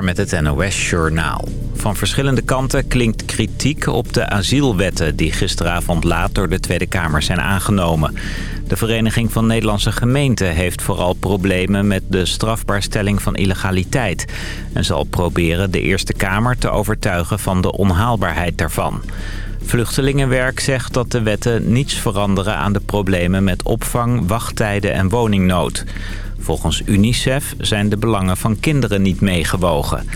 Met het NOS Journaal. Van verschillende kanten klinkt kritiek op de asielwetten... die gisteravond laat door de Tweede Kamer zijn aangenomen. De Vereniging van Nederlandse Gemeenten heeft vooral problemen... met de strafbaarstelling van illegaliteit... en zal proberen de Eerste Kamer te overtuigen van de onhaalbaarheid daarvan. Vluchtelingenwerk zegt dat de wetten niets veranderen aan de problemen met opvang, wachttijden en woningnood. Volgens UNICEF zijn de belangen van kinderen niet meegewogen.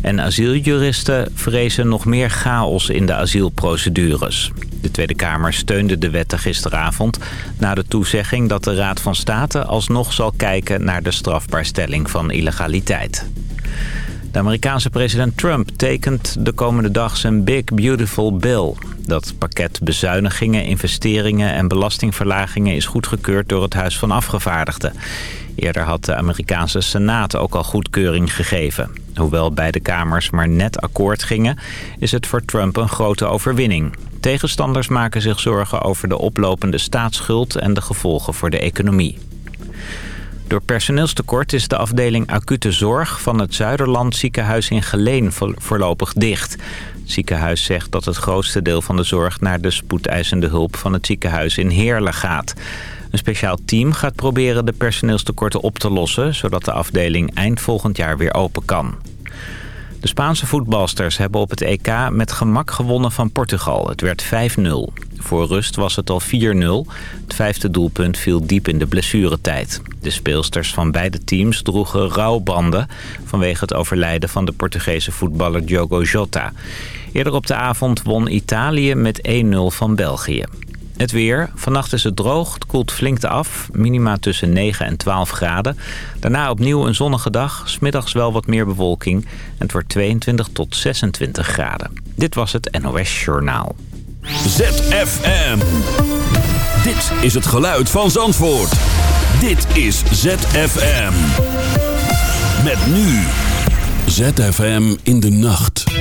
En asieljuristen vrezen nog meer chaos in de asielprocedures. De Tweede Kamer steunde de wetten gisteravond... na de toezegging dat de Raad van State alsnog zal kijken... naar de strafbaarstelling van illegaliteit. De Amerikaanse president Trump tekent de komende dag zijn Big Beautiful Bill. Dat pakket bezuinigingen, investeringen en belastingverlagingen is goedgekeurd door het Huis van Afgevaardigden. Eerder had de Amerikaanse Senaat ook al goedkeuring gegeven. Hoewel beide kamers maar net akkoord gingen, is het voor Trump een grote overwinning. Tegenstanders maken zich zorgen over de oplopende staatsschuld en de gevolgen voor de economie. Door personeelstekort is de afdeling acute zorg van het Zuiderland ziekenhuis in Geleen voorlopig dicht. Het ziekenhuis zegt dat het grootste deel van de zorg naar de spoedeisende hulp van het ziekenhuis in Heerlen gaat. Een speciaal team gaat proberen de personeelstekorten op te lossen... zodat de afdeling eind volgend jaar weer open kan. De Spaanse voetbalsters hebben op het EK met gemak gewonnen van Portugal. Het werd 5-0. Voor rust was het al 4-0. Het vijfde doelpunt viel diep in de blessuretijd. De speelsters van beide teams droegen rouwbanden... vanwege het overlijden van de Portugese voetballer Diogo Jota. Eerder op de avond won Italië met 1-0 van België. Het weer. Vannacht is het droog. Het koelt flink af. Minima tussen 9 en 12 graden. Daarna opnieuw een zonnige dag. Smiddags wel wat meer bewolking. Het wordt 22 tot 26 graden. Dit was het NOS Journaal. ZFM. Dit is het geluid van Zandvoort. Dit is ZFM. Met nu. ZFM in de nacht.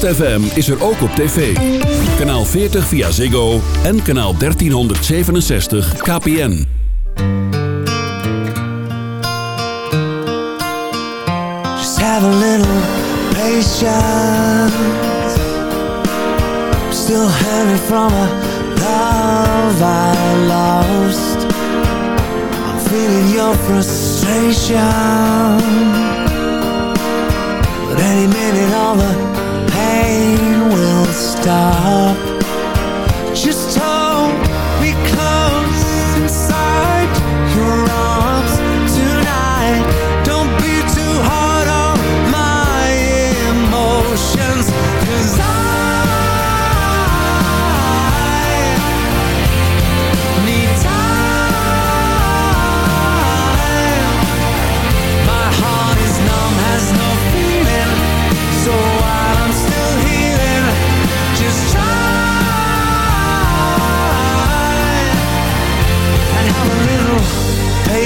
ZFM is er ook op tv. Kanaal 40 via Ziggo en kanaal 1367 KPN. Just have a little patience. Still hanging from a love I lost. I'm feeling your frustration. But any minute all the I will stop. Just talk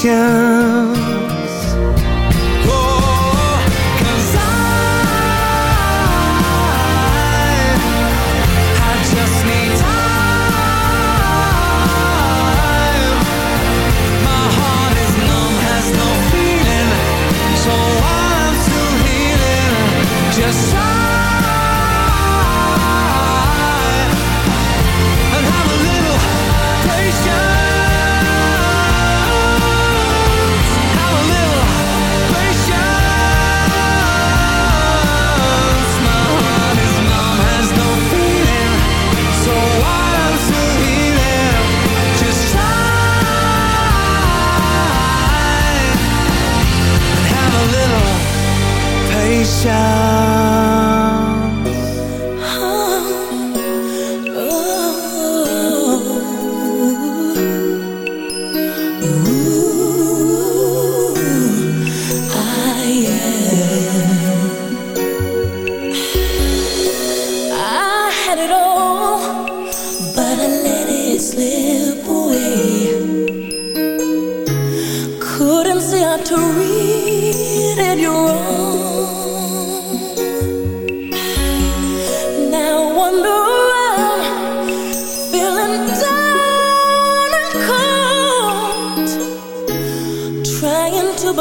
섹션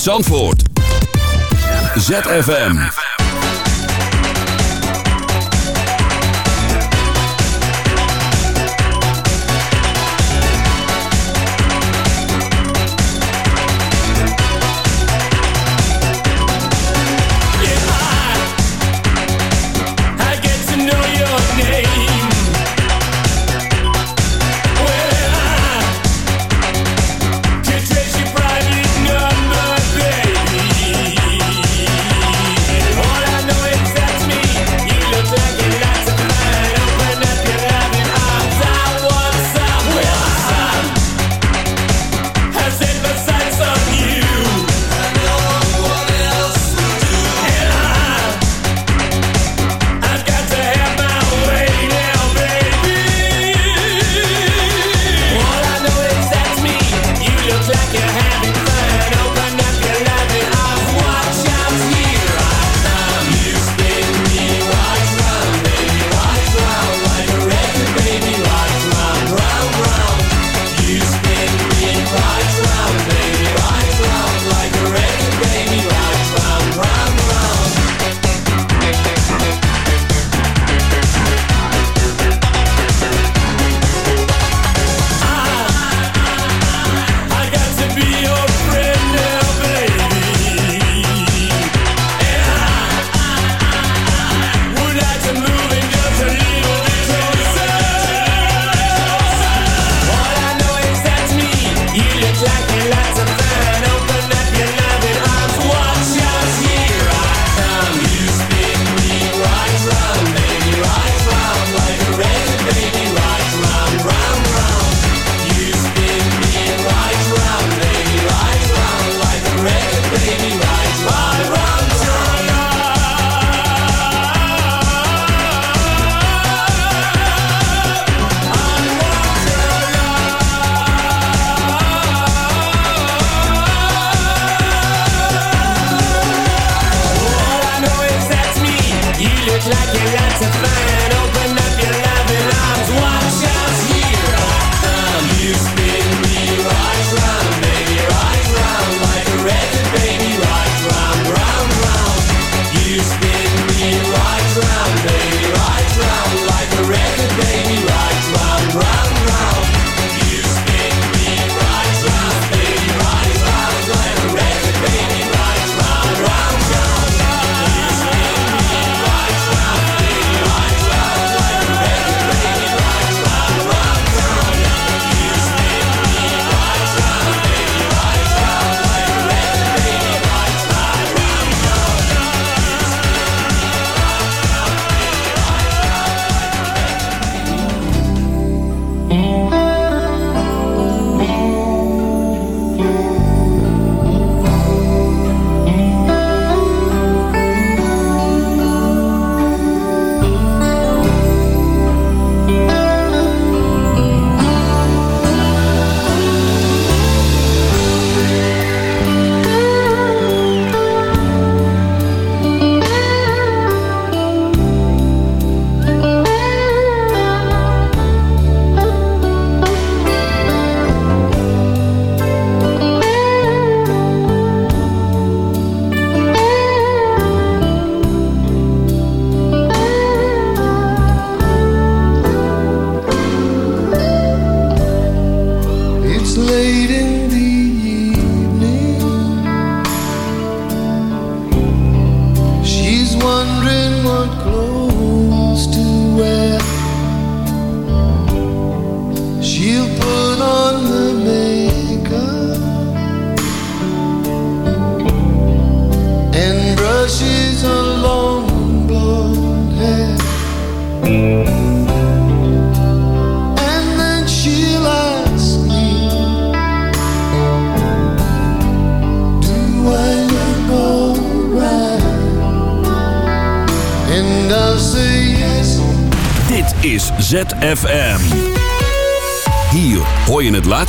Zandvoort. ZFM.